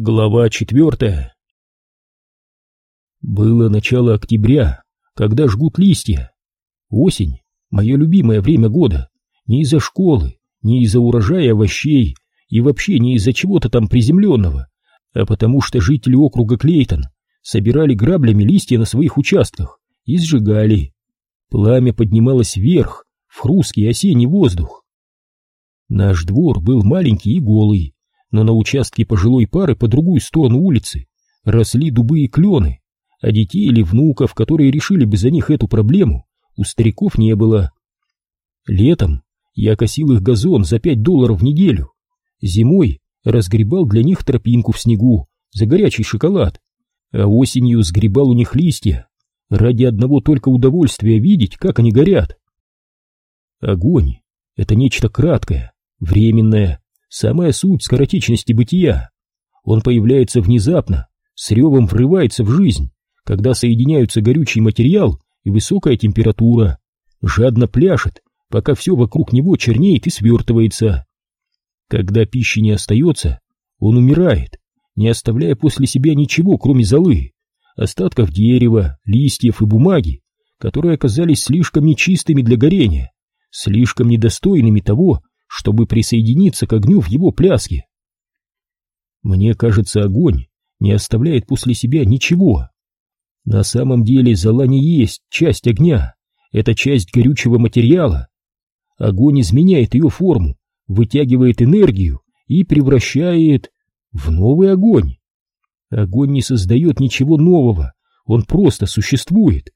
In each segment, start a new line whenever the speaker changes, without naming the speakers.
Глава четвертая Было начало октября, когда жгут листья. Осень — мое любимое время года. Не из-за школы, не из-за урожая овощей и вообще не из-за чего-то там приземленного, а потому что жители округа Клейтон собирали граблями листья на своих участках и сжигали. Пламя поднималось вверх, в хрусткий осенний воздух. Наш двор был маленький и голый, но на участке пожилой пары по другую сторону улицы росли дубы и клены, а детей или внуков, которые решили бы за них эту проблему, у стариков не было. Летом я косил их газон за пять долларов в неделю, зимой разгребал для них тропинку в снегу за горячий шоколад, а осенью сгребал у них листья ради одного только удовольствия видеть, как они горят. Огонь — это нечто краткое, временное, Самая суть скоротечности бытия. Он появляется внезапно, с ревом врывается в жизнь, когда соединяются горючий материал и высокая температура, жадно пляшет, пока все вокруг него чернеет и свертывается. Когда пищи не остается, он умирает, не оставляя после себя ничего, кроме золы, остатков дерева, листьев и бумаги, которые оказались слишком нечистыми для горения, слишком недостойными того, чтобы присоединиться к огню в его пляске. Мне кажется, огонь не оставляет после себя ничего. На самом деле зола не есть часть огня, это часть горючего материала. Огонь изменяет ее форму, вытягивает энергию и превращает в новый огонь. Огонь не создает ничего нового, он просто существует.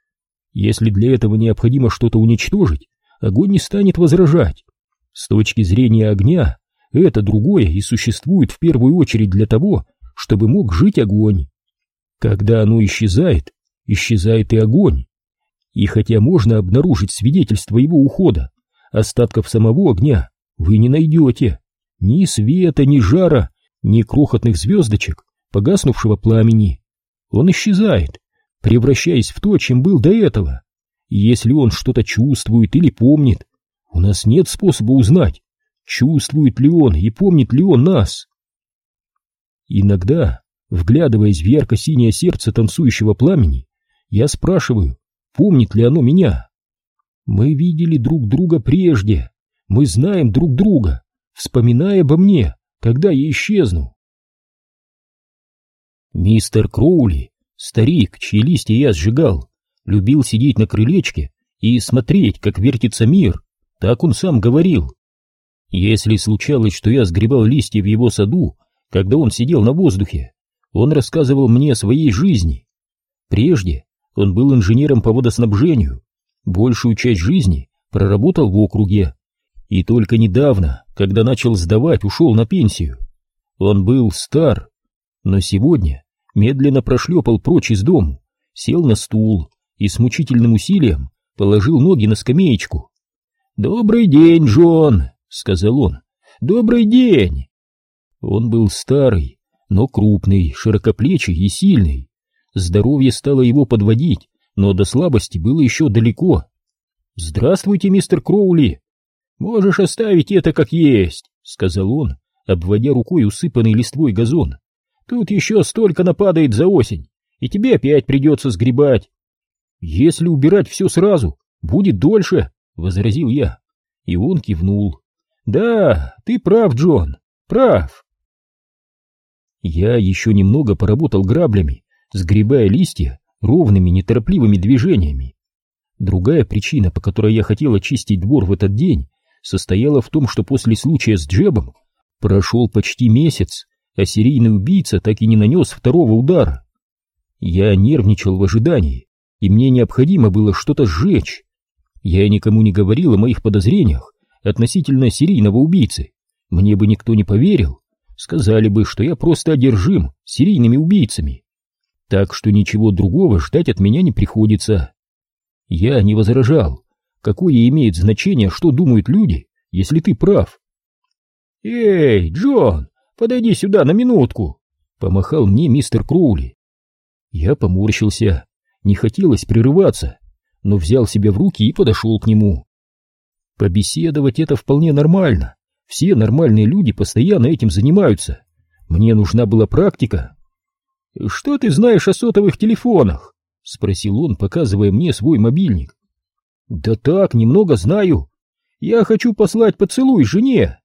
Если для этого необходимо что-то уничтожить, огонь не станет возражать. С точки зрения огня, это другое и существует в первую очередь для того, чтобы мог жить огонь. Когда оно исчезает, исчезает и огонь. И хотя можно обнаружить свидетельство его ухода, остатков самого огня вы не найдете. Ни света, ни жара, ни крохотных звездочек, погаснувшего пламени. Он исчезает, превращаясь в то, чем был до этого. И если он что-то чувствует или помнит, у нас нет способа узнать, чувствует ли он и помнит ли он нас. Иногда, вглядываясь в ярко-синее сердце танцующего пламени, я спрашиваю, помнит ли оно меня. Мы видели друг друга прежде, мы знаем друг друга, вспоминая обо мне, когда я исчезну. Мистер Кроули, старик, чьи листья я сжигал, любил сидеть на крылечке и смотреть, как вертится мир, так он сам говорил. Если случалось, что я сгребал листья в его саду, когда он сидел на воздухе, он рассказывал мне о своей жизни. Прежде он был инженером по водоснабжению, большую часть жизни проработал в округе, и только недавно, когда начал сдавать, ушел на пенсию. Он был стар, но сегодня медленно прошлепал прочь из дому, сел на стул и с мучительным усилием положил ноги на скамеечку. «Добрый день, Джон!» — сказал он. «Добрый день!» Он был старый, но крупный, широкоплечий и сильный. Здоровье стало его подводить, но до слабости было еще далеко. «Здравствуйте, мистер Кроули!» «Можешь оставить это как есть», — сказал он, обводя рукой усыпанный листвой газон. «Тут еще столько нападает за осень, и тебе опять придется сгребать. Если убирать все сразу, будет дольше», — возразил я, и он кивнул. «Да, ты прав, Джон, прав». Я еще немного поработал граблями, сгребая листья ровными неторопливыми движениями. Другая причина, по которой я хотел очистить двор в этот день, состояла в том, что после случая с Джебом прошел почти месяц, а серийный убийца так и не нанес второго удара. Я нервничал в ожидании, и мне необходимо было что-то сжечь. Я никому не говорил о моих подозрениях относительно серийного убийцы. Мне бы никто не поверил. Сказали бы, что я просто одержим серийными убийцами. Так что ничего другого ждать от меня не приходится. Я не возражал. Какое имеет значение, что думают люди, если ты прав? «Эй, Джон, подойди сюда на минутку!» Помахал мне мистер Кроули. Я поморщился. Не хотелось прерываться но взял себя в руки и подошел к нему. Побеседовать это вполне нормально. Все нормальные люди постоянно этим занимаются. Мне нужна была практика. «Что ты знаешь о сотовых телефонах?» — спросил он, показывая мне свой мобильник. «Да так, немного знаю. Я хочу послать поцелуй жене».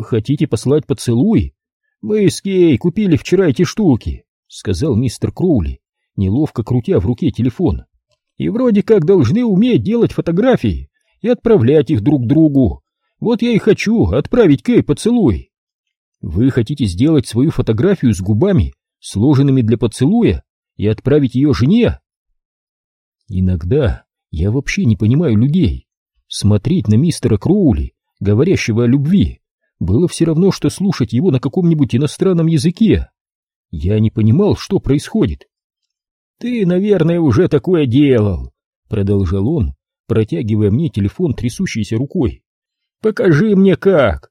«Хотите послать поцелуй?» «Мы с Кей купили вчера эти штуки», — сказал мистер Кроули, неловко крутя в руке телефон. «И вроде как должны уметь делать фотографии и отправлять их друг другу. Вот я и хочу отправить Кей поцелуй». «Вы хотите сделать свою фотографию с губами, сложенными для поцелуя, и отправить ее жене?» Иногда я вообще не понимаю людей. Смотреть на мистера Кроули, говорящего о любви, было все равно, что слушать его на каком-нибудь иностранном языке. Я не понимал, что происходит. «Ты, наверное, уже такое делал», — продолжал он, протягивая мне телефон трясущейся рукой. «Покажи мне как!»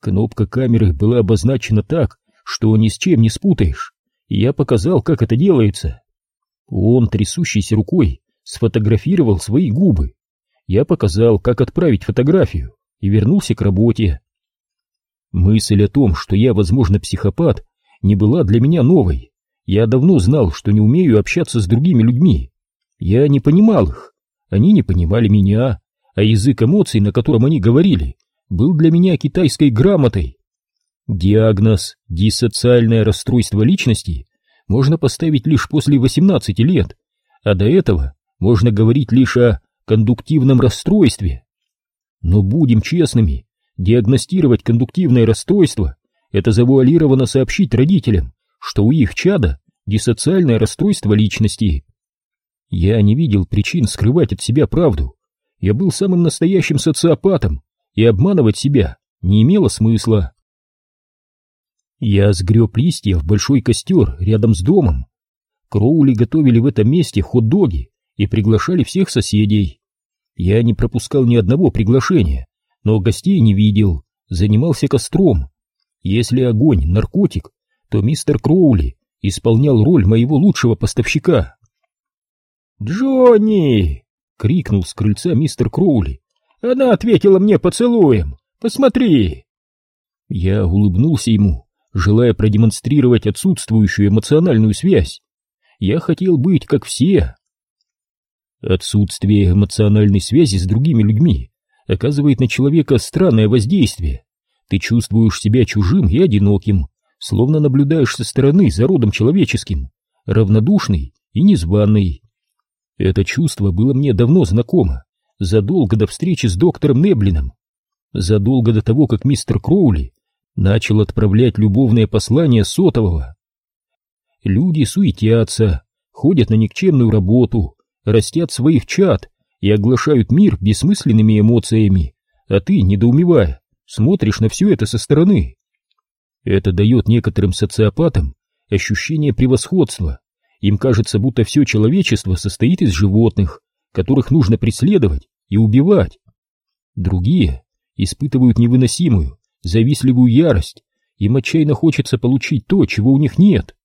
Кнопка камеры была обозначена так, что ни с чем не спутаешь, и я показал, как это делается. Он, трясущейся рукой, сфотографировал свои губы. Я показал, как отправить фотографию, и вернулся к работе. Мысль о том, что я, возможно, психопат, не была для меня новой. Я давно знал, что не умею общаться с другими людьми. Я не понимал их, они не понимали меня, а язык эмоций, на котором они говорили, был для меня китайской грамотой. Диагноз «диссоциальное расстройство личности» можно поставить лишь после 18 лет, а до этого можно говорить лишь о кондуктивном расстройстве. Но будем честными, диагностировать кондуктивное расстройство – это завуалированно сообщить родителям, что у их чада диссоциальное расстройство личности. Я не видел причин скрывать от себя правду. Я был самым настоящим социопатом, и обманывать себя не имело смысла. Я сгреб листья в большой костер рядом с домом. Кроули готовили в этом месте хот-доги и приглашали всех соседей. Я не пропускал ни одного приглашения, но гостей не видел, занимался костром. Если огонь — наркотик, то мистер Кроули исполнял роль моего лучшего поставщика. «Джонни!» — крикнул с крыльца мистер Кроули. «Она ответила мне поцелуем! Посмотри!» Я улыбнулся ему желая продемонстрировать отсутствующую эмоциональную связь. Я хотел быть как все. Отсутствие эмоциональной связи с другими людьми оказывает на человека странное воздействие. Ты чувствуешь себя чужим и одиноким, словно наблюдаешь со стороны за родом человеческим, равнодушный и незваный. Это чувство было мне давно знакомо, задолго до встречи с доктором Неблином, задолго до того, как мистер Кроули начал отправлять любовные послания сотового. Люди суетятся, ходят на никчемную работу, растят своих чад и оглашают мир бессмысленными эмоциями, а ты, недоумевая, смотришь на все это со стороны. Это дает некоторым социопатам ощущение превосходства. Им кажется, будто все человечество состоит из животных, которых нужно преследовать и убивать. Другие испытывают невыносимую, завистливую ярость, им отчаянно хочется получить то, чего у них нет.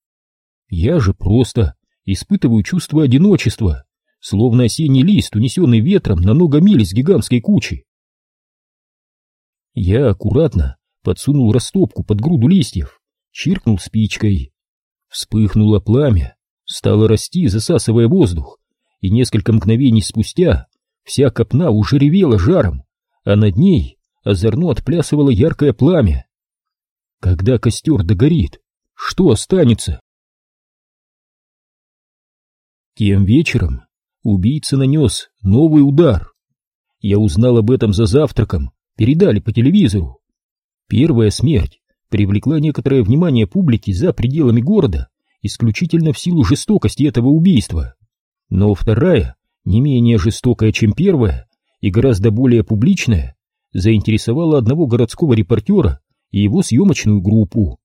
Я же просто испытываю чувство одиночества, словно осенний лист, унесенный ветром на много миль с гигантской кучи. Я аккуратно подсунул растопку под груду листьев, чиркнул спичкой. Вспыхнуло пламя, стало расти, засасывая воздух, и несколько мгновений спустя вся копна уже ревела жаром, а над ней озорно отплясывало яркое пламя. Когда костер догорит, что останется? Тем вечером убийца нанес новый удар. Я узнал об этом за завтраком, передали по телевизору. Первая смерть привлекла некоторое внимание публики за пределами города исключительно в силу жестокости этого убийства. Но вторая, не менее жестокая, чем первая, и гораздо более публичная, заинтересовала одного городского репортера и его съемочную группу.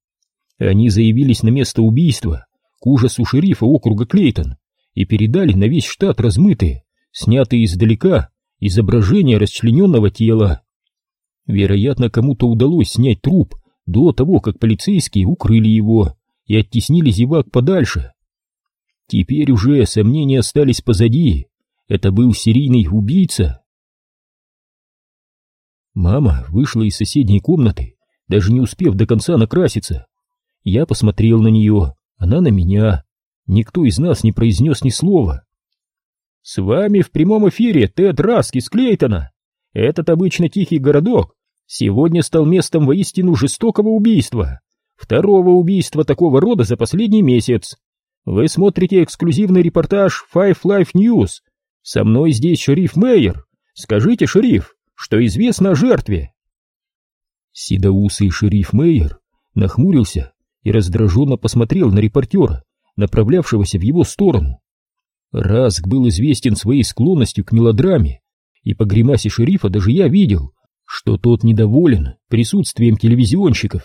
Они заявились на место убийства к ужасу шерифа округа Клейтон и передали на весь штат размытые, снятые издалека, изображения расчлененного тела. Вероятно, кому-то удалось снять труп до того, как полицейские укрыли его и оттеснили зевак подальше. Теперь уже сомнения остались позади. Это был серийный убийца. Мама вышла из соседней комнаты, даже не успев до конца накраситься. Я посмотрел на нее, она на меня. Никто из нас не произнес ни слова. «С вами в прямом эфире Тед Раск из Клейтона. Этот обычно тихий городок сегодня стал местом воистину жестокого убийства. Второго убийства такого рода за последний месяц. Вы смотрите эксклюзивный репортаж Five Life News. Со мной здесь шериф Мейер. Скажите, шериф, что известно о жертве?» Седоусый шериф Мейер нахмурился и раздраженно посмотрел на репортера, направлявшегося в его сторону. Раск был известен своей склонностью к мелодраме, и по гримасе шерифа даже я видел, что тот недоволен присутствием телевизионщиков.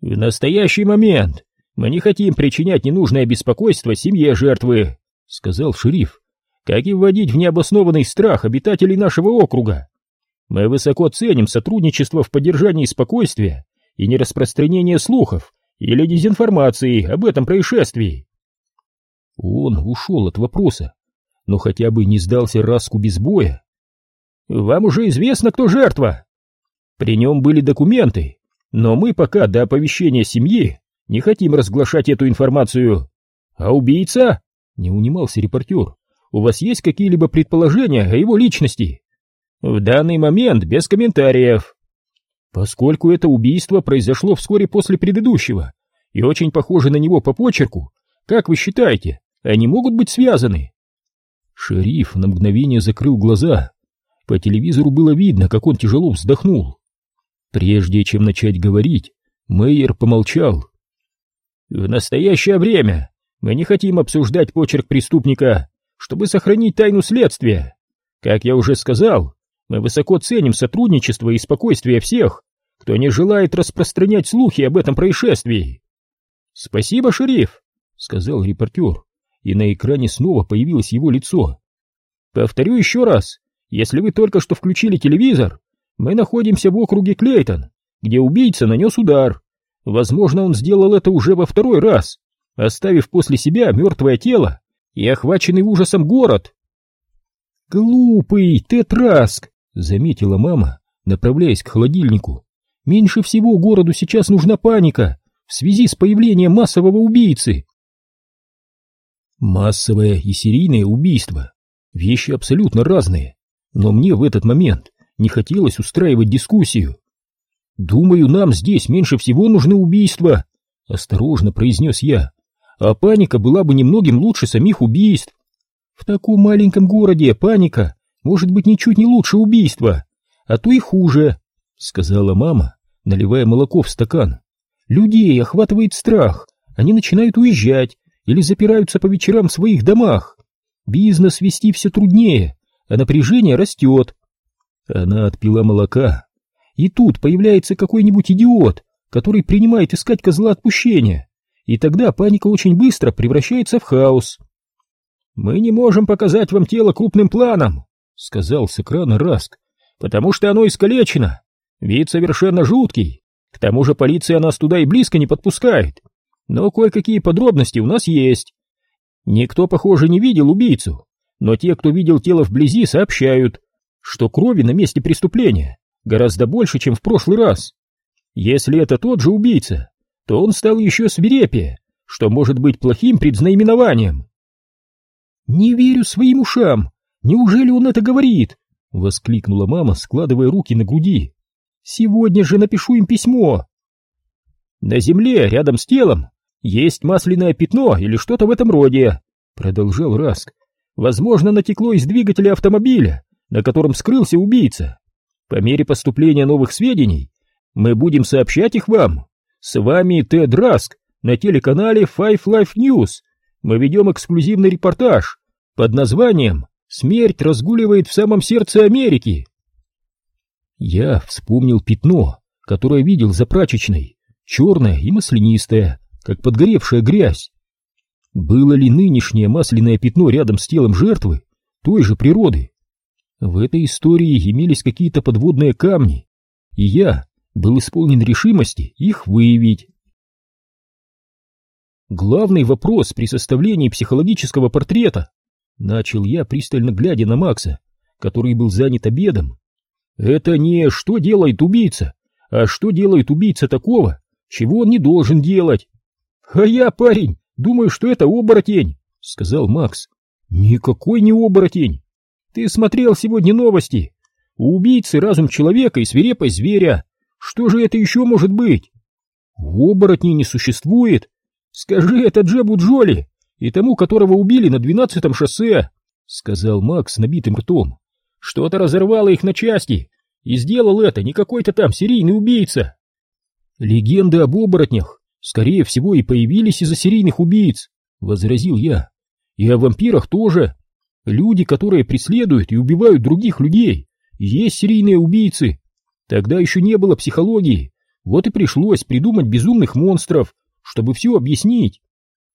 «В настоящий момент мы не хотим причинять ненужное беспокойство семье жертвы», — сказал шериф, «как и вводить в необоснованный страх обитателей нашего округа. Мы высоко ценим сотрудничество в поддержании спокойствия и нераспространение слухов или дезинформации об этом происшествии. Он ушел от вопроса, но хотя бы не сдался Раску без боя. «Вам уже известно, кто жертва?» «При нем были документы, но мы пока до оповещения семьи не хотим разглашать эту информацию. А убийца?» — не унимался репортер. «У вас есть какие-либо предположения о его личности?» «В данный момент без комментариев», Поскольку это убийство произошло вскоре после предыдущего и очень похоже на него по почерку, как вы считаете, они могут быть связаны? Шериф на мгновение закрыл глаза. По телевизору было видно, как он тяжело вздохнул. Прежде чем начать говорить, Мейер помолчал. «В настоящее время мы не хотим обсуждать почерк преступника, чтобы сохранить тайну следствия. Как я уже сказал, мы высоко ценим сотрудничество и спокойствие всех, кто не желает распространять слухи об этом происшествии. Спасибо, шериф, сказал репортер, и на экране снова появилось его лицо. Повторю еще раз, если вы только что включили телевизор, мы находимся в округе Клейтон, где убийца нанес удар. Возможно, он сделал это уже во второй раз, оставив после себя мертвое тело и охваченный ужасом город. «Глупый тетраск!» заметила мама, направляясь к холодильнику. Меньше всего городу сейчас нужна паника в связи с появлением массового убийцы. Массовое и серийное убийство — вещи абсолютно разные, но мне в этот момент не хотелось устраивать дискуссию. «Думаю, нам здесь меньше всего нужны убийства», — осторожно произнес я, «а паника была бы немногим лучше самих убийств. В таком маленьком городе паника может быть ничуть не лучше убийства, а то и хуже, — сказала мама, наливая молоко в стакан. Людей охватывает страх, они начинают уезжать или запираются по вечерам в своих домах. Бизнес вести все труднее, а напряжение растет. Она отпила молока, и тут появляется какой-нибудь идиот, который принимает искать козла отпущения, и тогда паника очень быстро превращается в хаос. «Мы не можем показать вам тело крупным планом», — сказал с экрана Раск, — потому что оно искалечено. Вид совершенно жуткий. К тому же полиция нас туда и близко не подпускает. Но кое-какие подробности у нас есть. Никто, похоже, не видел убийцу, но те, кто видел тело вблизи, сообщают, что крови на месте преступления гораздо больше, чем в прошлый раз. Если это тот же убийца, то он стал еще свирепее, что может быть плохим предзнаменованием. «Не верю своим ушам!» Неужели он это говорит? Воскликнула мама, складывая руки на груди. Сегодня же напишу им письмо. На земле, рядом с телом, есть масляное пятно или что-то в этом роде, продолжал Раск. Возможно, натекло из двигателя автомобиля, на котором скрылся убийца. По мере поступления новых сведений мы будем сообщать их вам. С вами Тед Раск на телеканале Five Life News. Мы ведем эксклюзивный репортаж под названием Смерть разгуливает в самом сердце Америки. Я вспомнил пятно, которое видел за прачечной, черное и маслянистое, как подгоревшая грязь. Было ли нынешнее масляное пятно рядом с телом жертвы той же природы? В этой истории имелись какие-то подводные камни, и я был исполнен решимости их выявить. Главный вопрос при составлении психологического портрета Начал я, пристально глядя на Макса, который был занят обедом. Это не что делает убийца, а что делает убийца такого, чего он не должен делать. А я, парень, думаю, что это оборотень, сказал Макс. Никакой не оборотень. Ты смотрел сегодня новости. У убийцы разум человека и свирепость зверя. Что же это еще может быть? Оборотней не существует. Скажи это Джебу Джоли и тому, которого убили на двенадцатом шоссе, сказал Макс с набитым ртом. Что-то разорвало их на части, и сделал это не какой-то там серийный убийца. Легенды об оборотнях, скорее всего, и появились из-за серийных убийц, возразил я. И о вампирах тоже. Люди, которые преследуют и убивают других людей, есть серийные убийцы. Тогда еще не было психологии, вот и пришлось придумать безумных монстров, чтобы все объяснить.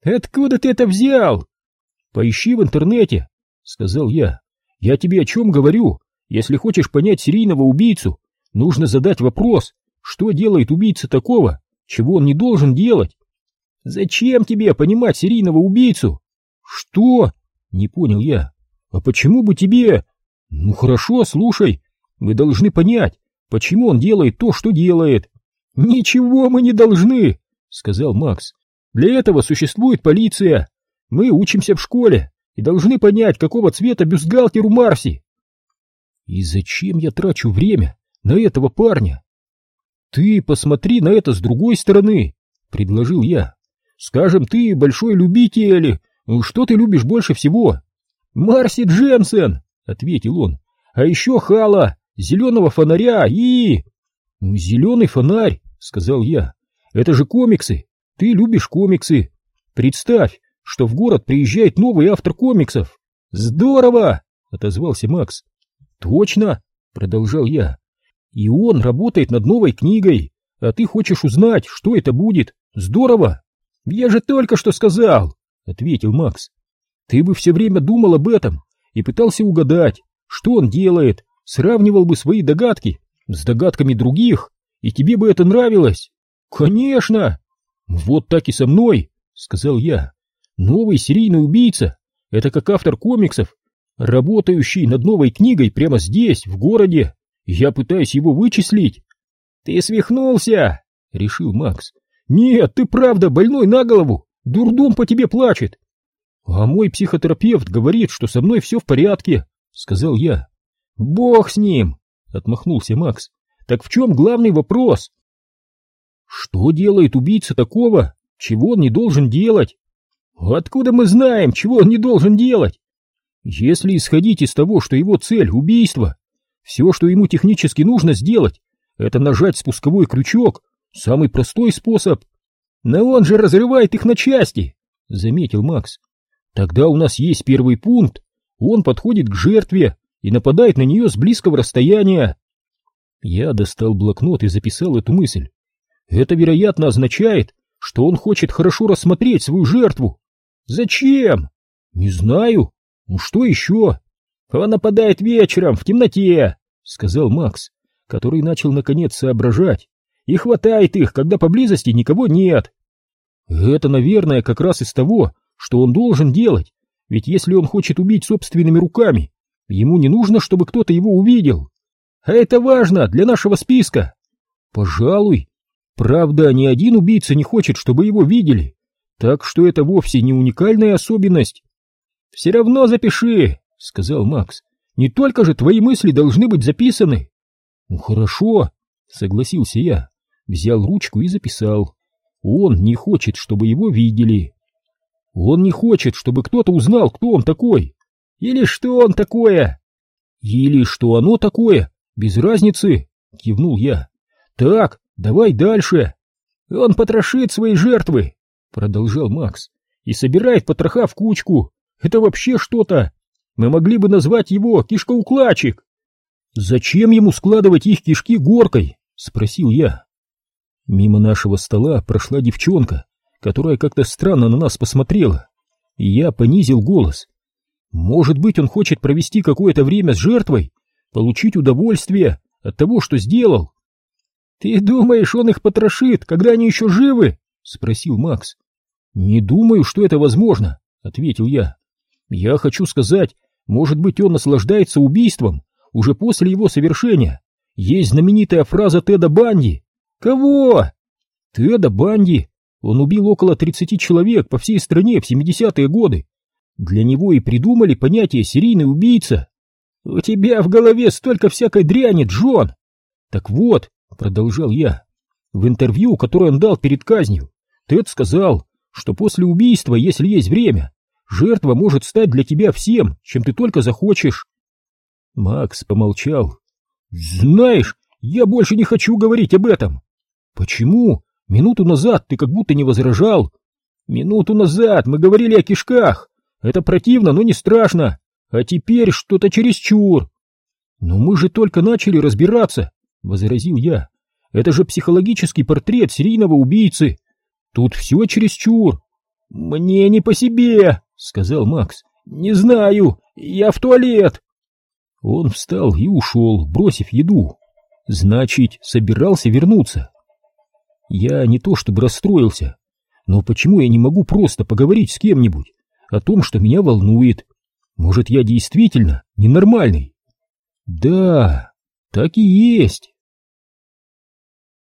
Откуда ты это взял? Поищи в интернете, сказал я. Я тебе о чем говорю? Если хочешь понять серийного убийцу, нужно задать вопрос, что делает убийца такого, чего он не должен делать. Зачем тебе понимать серийного убийцу? Что? Не понял я. А почему бы тебе... Ну хорошо, слушай. Вы должны понять, почему он делает то, что делает. Ничего мы не должны, сказал Макс. Для этого существует полиция. Мы учимся в школе и должны понять, какого цвета бюстгальтер у Марси. И зачем я трачу время на этого парня? Ты посмотри на это с другой стороны, предложил я. Скажем, ты большой любитель, что ты любишь больше всего? Марси Дженсен, ответил он. А еще Хала, зеленого фонаря и... Зеленый фонарь, сказал я. Это же комиксы. Ты любишь комиксы. Представь, что в город приезжает новый автор комиксов. Здорово! Отозвался Макс. Точно! Продолжал я. И он работает над новой книгой, а ты хочешь узнать, что это будет. Здорово! Я же только что сказал, ответил Макс. Ты бы все время думал об этом и пытался угадать, что он делает, сравнивал бы свои догадки с догадками других, и тебе бы это нравилось. Конечно! Вот так и со мной, сказал я. Новый серийный убийца — это как автор комиксов, работающий над новой книгой прямо здесь, в городе. Я пытаюсь его вычислить. Ты свихнулся, решил Макс. Нет, ты правда больной на голову. Дурдом по тебе плачет. А мой психотерапевт говорит, что со мной все в порядке, сказал я. Бог с ним, отмахнулся Макс. Так в чем главный вопрос? Что делает убийца такого, чего он не должен делать? Откуда мы знаем, чего он не должен делать? Если исходить из того, что его цель — убийство, все, что ему технически нужно сделать, это нажать спусковой крючок, самый простой способ. Но он же разрывает их на части, — заметил Макс. Тогда у нас есть первый пункт. Он подходит к жертве и нападает на нее с близкого расстояния. Я достал блокнот и записал эту мысль. Это, вероятно, означает, что он хочет хорошо рассмотреть свою жертву. Зачем? Не знаю. Ну что еще? Он нападает вечером, в темноте, сказал Макс, который начал наконец соображать, и хватает их, когда поблизости никого нет. Это, наверное, как раз из того, что он должен делать, ведь если он хочет убить собственными руками, ему не нужно, чтобы кто-то его увидел. А это важно для нашего списка. Пожалуй. Правда, ни один убийца не хочет, чтобы его видели, так что это вовсе не уникальная особенность. Все равно запиши, сказал Макс. Не только же твои мысли должны быть записаны. Ну хорошо, согласился я, взял ручку и записал. Он не хочет, чтобы его видели. Он не хочет, чтобы кто-то узнал, кто он такой. Или что он такое. Или что оно такое, без разницы, кивнул я. Так, давай дальше. Он потрошит свои жертвы, продолжал Макс, и собирает потроха в кучку. Это вообще что-то. Мы могли бы назвать его кишкоукладчик. Зачем ему складывать их кишки горкой? Спросил я. Мимо нашего стола прошла девчонка, которая как-то странно на нас посмотрела. Я понизил голос. Может быть, он хочет провести какое-то время с жертвой, получить удовольствие от того, что сделал. «Ты думаешь, он их потрошит, когда они еще живы?» — спросил Макс. «Не думаю, что это возможно», — ответил я. «Я хочу сказать, может быть, он наслаждается убийством уже после его совершения. Есть знаменитая фраза Теда Банди. Кого? Теда Банди. Он убил около 30 человек по всей стране в 70-е годы. Для него и придумали понятие «серийный убийца». У тебя в голове столько всякой дряни, Джон. Так вот, продолжал я, в интервью, которое он дал перед казнью, Тед сказал, что после убийства, если есть время, жертва может стать для тебя всем, чем ты только захочешь. Макс помолчал. Знаешь, я больше не хочу говорить об этом. Почему? Минуту назад ты как будто не возражал. Минуту назад мы говорили о кишках. Это противно, но не страшно. А теперь что-то чересчур. Но мы же только начали разбираться, возразил я. Это же психологический портрет серийного убийцы. Тут все чересчур. Мне не по себе, сказал Макс. Не знаю, я в туалет. Он встал и ушел, бросив еду. Значит, собирался вернуться. Я не то чтобы расстроился, но почему я не могу просто поговорить с кем-нибудь о том, что меня волнует? Может, я действительно ненормальный? Да, так и есть.